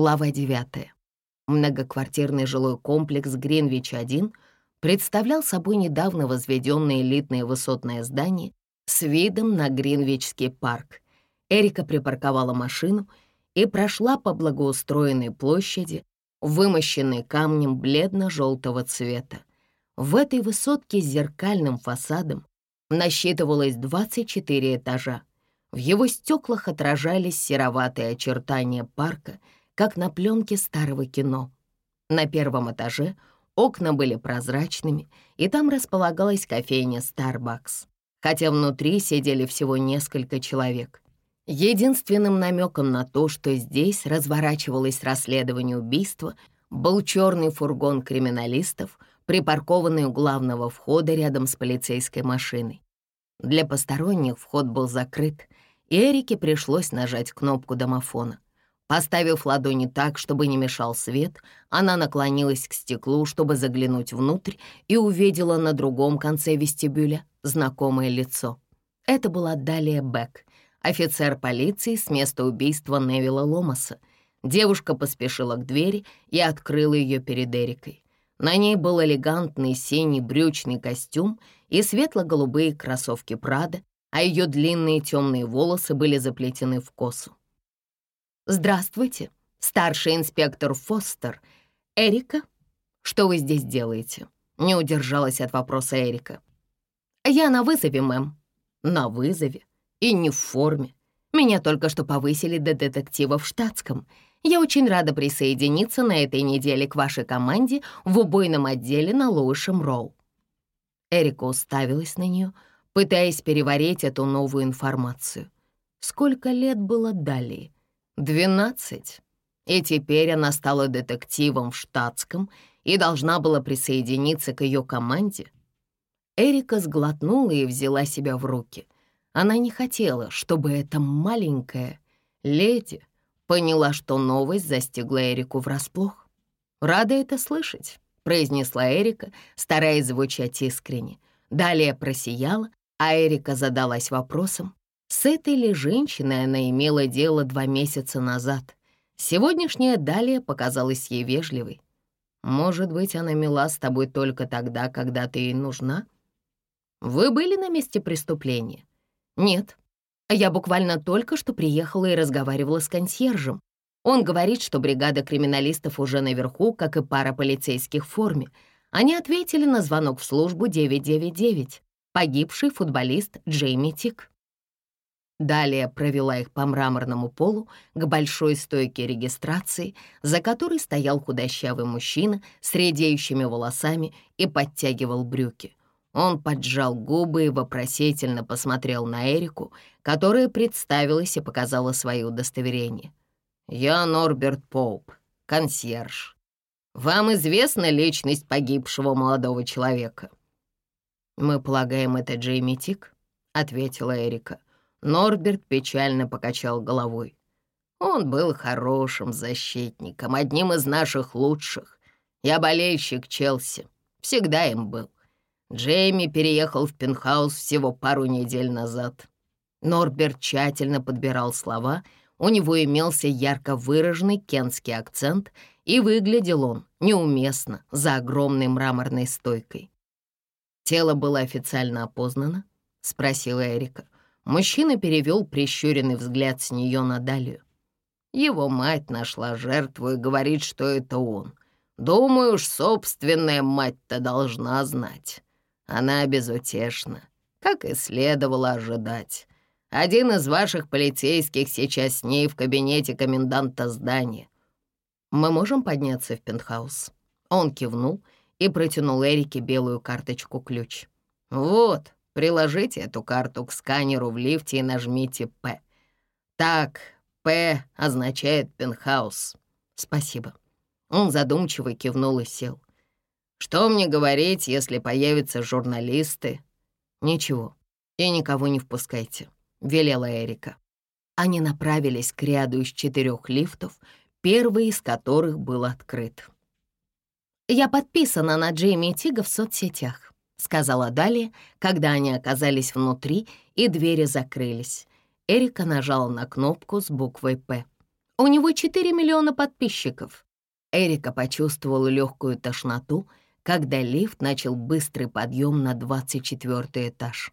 Глава 9. Многоквартирный жилой комплекс Гринвич-1 представлял собой недавно возведенное элитное высотное здание с видом на Гринвичский парк. Эрика припарковала машину и прошла по благоустроенной площади, вымощенной камнем бледно-желтого цвета. В этой высотке с зеркальным фасадом насчитывалось 24 этажа. В его стеклах отражались сероватые очертания парка — как на пленке старого кино. На первом этаже окна были прозрачными, и там располагалась кофейня Starbucks, хотя внутри сидели всего несколько человек. Единственным намеком на то, что здесь разворачивалось расследование убийства, был черный фургон криминалистов, припаркованный у главного входа рядом с полицейской машиной. Для посторонних вход был закрыт, и Эрике пришлось нажать кнопку домофона. Поставив ладони так, чтобы не мешал свет, она наклонилась к стеклу, чтобы заглянуть внутрь, и увидела на другом конце вестибюля знакомое лицо. Это была Далия Бек, офицер полиции с места убийства Невилла Ломаса. Девушка поспешила к двери и открыла ее перед Эрикой. На ней был элегантный синий брючный костюм и светло-голубые кроссовки Прада, а ее длинные темные волосы были заплетены в косу. «Здравствуйте, старший инспектор Фостер. Эрика, что вы здесь делаете?» Не удержалась от вопроса Эрика. «Я на вызове, мэм». «На вызове? И не в форме. Меня только что повысили до детектива в штатском. Я очень рада присоединиться на этой неделе к вашей команде в убойном отделе на Лоушем Роу». Эрика уставилась на нее, пытаясь переварить эту новую информацию. Сколько лет было далее? Двенадцать. И теперь она стала детективом в штатском и должна была присоединиться к ее команде. Эрика сглотнула и взяла себя в руки. Она не хотела, чтобы эта маленькая леди поняла, что новость застигла Эрику врасплох. «Рада это слышать», — произнесла Эрика, стараясь звучать искренне. Далее просияла, а Эрика задалась вопросом, с этой ли женщиной она имела дело два месяца назад? Сегодняшняя Далия показалась ей вежливой. Может быть, она мила с тобой только тогда, когда ты ей нужна? Вы были на месте преступления? Нет. Я буквально только что приехала и разговаривала с консьержем. Он говорит, что бригада криминалистов уже наверху, как и пара полицейских в форме. Они ответили на звонок в службу 999. Погибший футболист Джейми Тик. Далее провела их по мраморному полу к большой стойке регистрации, за которой стоял худощавый мужчина с редеющими волосами и подтягивал брюки. Он поджал губы и вопросительно посмотрел на Эрику, которая представилась и показала свое удостоверение. «Я Норберт Поуп, консьерж. Вам известна личность погибшего молодого человека?» «Мы полагаем, это Джейми Тик», — ответила Эрика. Норберт печально покачал головой. Он был хорошим защитником, одним из наших лучших. Я болельщик Челси, всегда им был. Джейми переехал в пентхаус всего пару недель назад. Норберт тщательно подбирал слова, у него имелся ярко выраженный кентский акцент, и выглядел он неуместно за огромной мраморной стойкой. «Тело было официально опознано?» — спросила Эрика. Мужчина перевел прищуренный взгляд с нее на Далию. Его мать нашла жертву и говорит, что это он. Думаю уж, собственная мать-то должна знать. Она безутешна, как и следовало ожидать. Один из ваших полицейских сейчас с ней в кабинете коменданта здания. Мы можем подняться в пентхаус?» Он кивнул и протянул Эрике белую карточку-ключ. «Вот, Приложите эту карту к сканеру в лифте и нажмите «П». Так, «П» означает пентхаус. Спасибо. Он задумчиво кивнул и сел. Что мне говорить, если появятся журналисты? Ничего, и никого не впускайте, велела Эрика. Они направились к ряду из четырех лифтов, первый из которых был открыт. «Я подписана на Джейми Тига в соцсетях», — сказала Далия, когда они оказались внутри и двери закрылись. Эрика нажала на кнопку с буквой «П». У него 4 миллиона подписчиков. Эрика почувствовала легкую тошноту, когда лифт начал быстрый подъем на 24 этаж.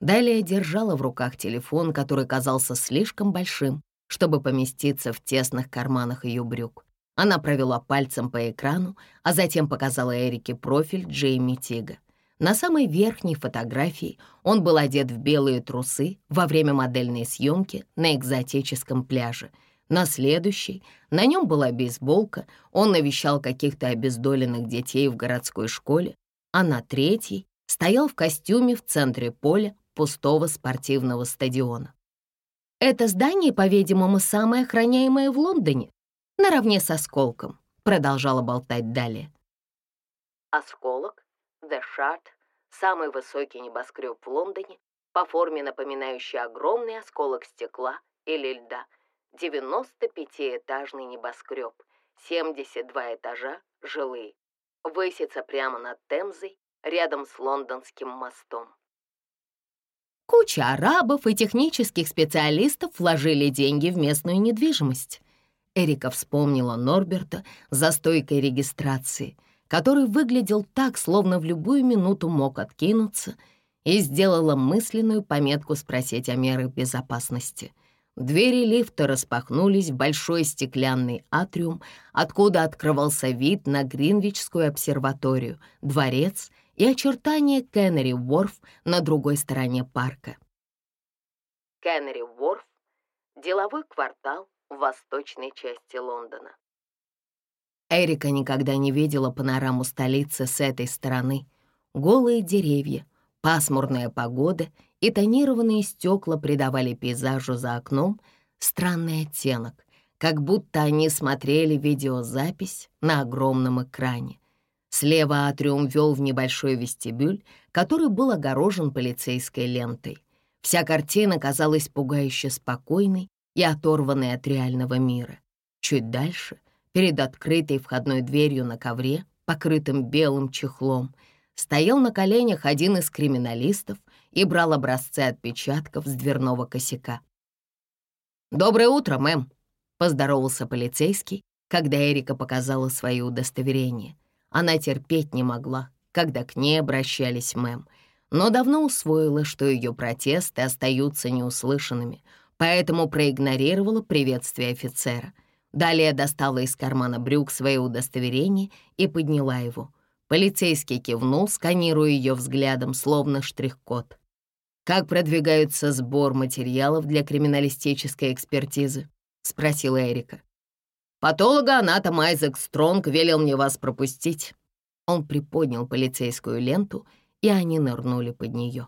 Далее держала в руках телефон, который казался слишком большим, чтобы поместиться в тесных карманах ее брюк. Она провела пальцем по экрану, а затем показала Эрике профиль Джейми Тига. На самой верхней фотографии он был одет в белые трусы во время модельной съемки на экзотическом пляже. На следующей на нем была бейсболка, он навещал каких-то обездоленных детей в городской школе, а на третьей стоял в костюме в центре поля пустого спортивного стадиона. Это здание, по-видимому, самое охраняемое в Лондоне, наравне с осколком, продолжала болтать далее. Осколок, The Shard, самый высокий небоскреб в Лондоне, по форме напоминающий огромный осколок стекла или льда, 95-этажный небоскреб, 72 этажа жилые, высится прямо над Темзой, рядом с лондонским мостом. Куча арабов и технических специалистов вложили деньги в местную недвижимость. Эрика вспомнила Норберта за стойкой регистрации, который выглядел так, словно в любую минуту мог откинуться, и сделала мысленную пометку спросить о мерах безопасности. Двери лифта распахнулись в большой стеклянный атриум, откуда открывался вид на Гринвичскую обсерваторию, дворец и очертания Кеннери-Уорф на другой стороне парка. Кеннери-Уорф — деловой квартал в восточной части Лондона. Эрика никогда не видела панораму столицы с этой стороны. Голые деревья, пасмурная погода и тонированные стекла придавали пейзажу за окном странный оттенок, как будто они смотрели видеозапись на огромном экране. Слева атриум вел в небольшой вестибюль, который был огорожен полицейской лентой. Вся картина казалась пугающе спокойной и оторванной от реального мира. Чуть дальше, перед открытой входной дверью на ковре, покрытым белым чехлом, стоял на коленях один из криминалистов и брал образцы отпечатков с дверного косяка. «Доброе утро, мэм!» — поздоровался полицейский, когда Эрика показала свои удостоверения. Она терпеть не могла, когда к ней обращались мэм, но давно усвоила, что ее протесты остаются неуслышанными — поэтому проигнорировала приветствие офицера. Далее достала из кармана брюк свое удостоверение и подняла его. Полицейский кивнул, сканируя ее взглядом, словно штрих-код. «Как продвигается сбор материалов для криминалистической экспертизы?» — спросила Эрика. «Патолога-анатом Айзек Стронг велел мне вас пропустить». Он приподнял полицейскую ленту, и они нырнули под нее.